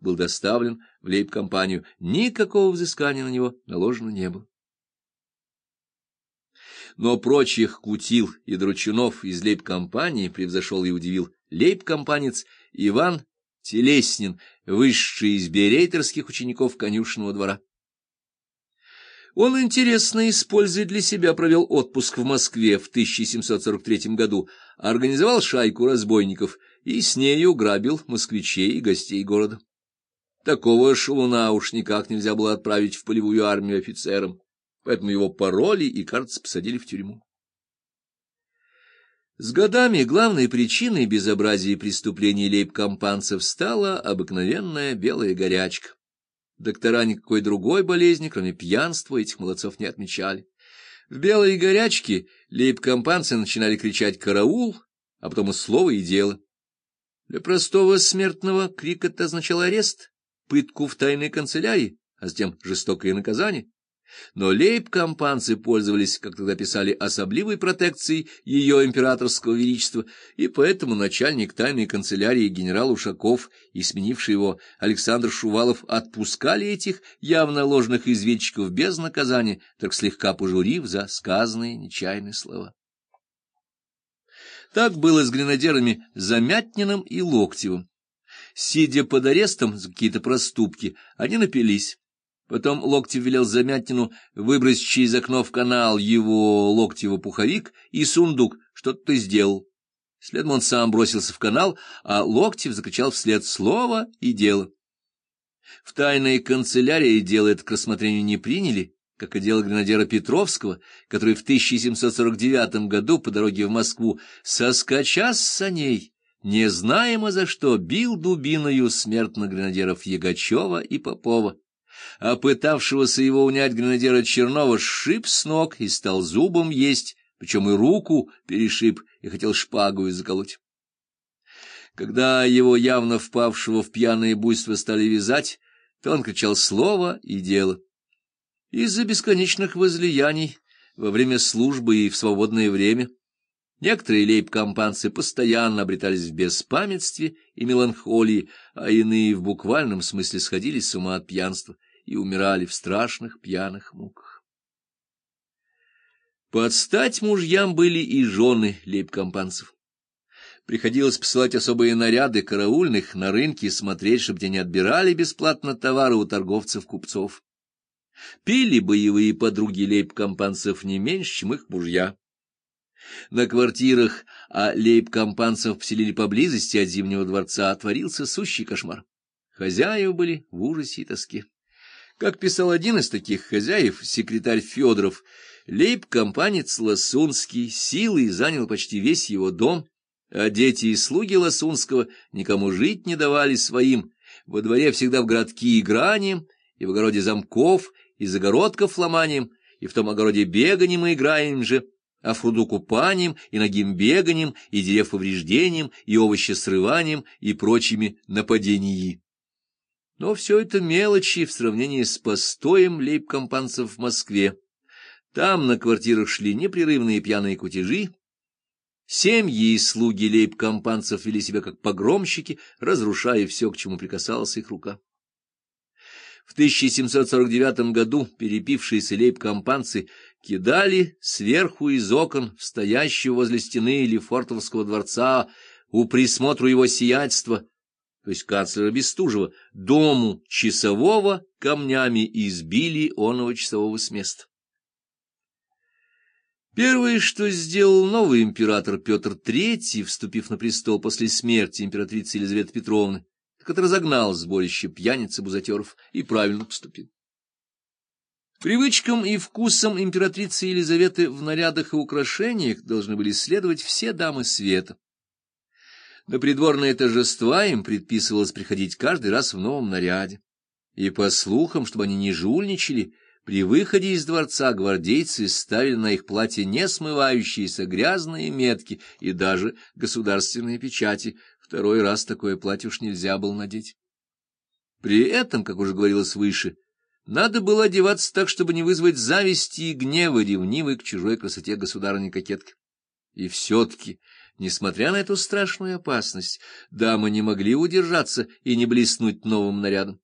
был доставлен в лейб-компанию. Никакого взыскания на него наложено не было. Но прочих кутил и дручунов из лейб-компании превзошел и удивил лейб-компанец Иван Телеснин, высший из берейтерских учеников конюшенного двора. Он интересно, используя для себя, провел отпуск в Москве в 1743 году, организовал шайку разбойников и с нею грабил москвичей и гостей города. Такого шалуна уж никак нельзя было отправить в полевую армию офицерам, поэтому его пороли и, кажется, посадили в тюрьму. С годами главной причиной безобразия преступлений лейб-компанцев стала обыкновенная белая горячка. Доктора никакой другой болезни, кроме пьянства, этих молодцов не отмечали. В белой горячке лейб-компанцы начинали кричать «караул», а потом и слово, и дело. Для простого смертного крик это означал арест, пытку в тайной канцелярии, а затем жестокое наказание. Но лейб-компанцы пользовались, как тогда писали, особливой протекцией ее императорского величества, и поэтому начальник тайной канцелярии генерал Ушаков и сменивший его Александр Шувалов отпускали этих явно ложных изведчиков без наказания, так слегка пожурив за сказанные нечаянные слова. Так было с гренадерами Замятниным и Локтевым. Сидя под арестом за какие-то проступки, они напились. Потом Локтев велел Замятину выбросить через окно в канал его Локтева пуховик и сундук. Что-то ты сделал. Следом он сам бросился в канал, а Локтев закричал вслед слово и дело. В тайной канцелярии дело это к рассмотрению не приняли, как и дело гренадера Петровского, который в 1749 году по дороге в Москву соскоча с саней, не знаемо за что, бил дубиною смертно гренадеров Ягачева и Попова а пытавшегося его унять гренадера Чернова сшиб с ног и стал зубом есть, причем и руку перешиб и хотел шпагу заколоть. Когда его явно впавшего в пьяное буйство стали вязать, то он кричал слово и дело. Из-за бесконечных возлияний во время службы и в свободное время некоторые лейб-компанцы постоянно обретались в беспамятстве и меланхолии, а иные в буквальном смысле сходили с ума от пьянства и умирали в страшных пьяных муках. Под стать мужьям были и жены лейб-компанцев. Приходилось посылать особые наряды караульных на рынке и смотреть, чтобы не отбирали бесплатно товары у торговцев-купцов. Пили боевые подруги лейб-компанцев не меньше, чем их мужья. На квартирах, а лейб-компанцев поселили поблизости от Зимнего дворца, творился сущий кошмар. Хозяева были в ужасе и тоске. Как писал один из таких хозяев, секретарь Федоров, лейб-компанец Лосунский силой занял почти весь его дом, а дети и слуги Лосунского никому жить не давали своим, во дворе всегда в городки игранием, и в огороде замков, и загородков ломанием, и в том огороде беганием и играем же, а в пруду купанием, и ногим беганием, и дерев повреждением, и овощесрыванием, и прочими нападениями. Но все это мелочи в сравнении с постоем лейб-компанцев в Москве. Там на квартирах шли непрерывные пьяные кутежи. Семьи и слуги лейб-компанцев вели себя как погромщики, разрушая все, к чему прикасалась их рука. В 1749 году перепившиеся лейб-компанцы кидали сверху из окон стоящего возле стены Лефортовского дворца у присмотру его сиятельства то есть канцлера Бестужева, дому часового камнями избили оного часового с места. Первое, что сделал новый император Петр III, вступив на престол после смерти императрицы Елизаветы Петровны, так это разогнал сборище пьяниц и бузатеров и правильно поступил. Привычкам и вкусам императрицы Елизаветы в нарядах и украшениях должны были следовать все дамы света. На придворные торжества им предписывалось приходить каждый раз в новом наряде. И, по слухам, чтобы они не жульничали, при выходе из дворца гвардейцы ставили на их платье несмывающиеся грязные метки и даже государственные печати. Второй раз такое платье уж нельзя было надеть. При этом, как уже говорилось выше, надо было одеваться так, чтобы не вызвать зависти и гнева ревнивой к чужой красоте государыни-кокетки. И все-таки Несмотря на эту страшную опасность, дамы не могли удержаться и не блеснуть новым нарядом.